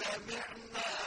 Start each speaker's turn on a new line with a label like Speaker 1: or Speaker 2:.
Speaker 1: سَمِعْنَا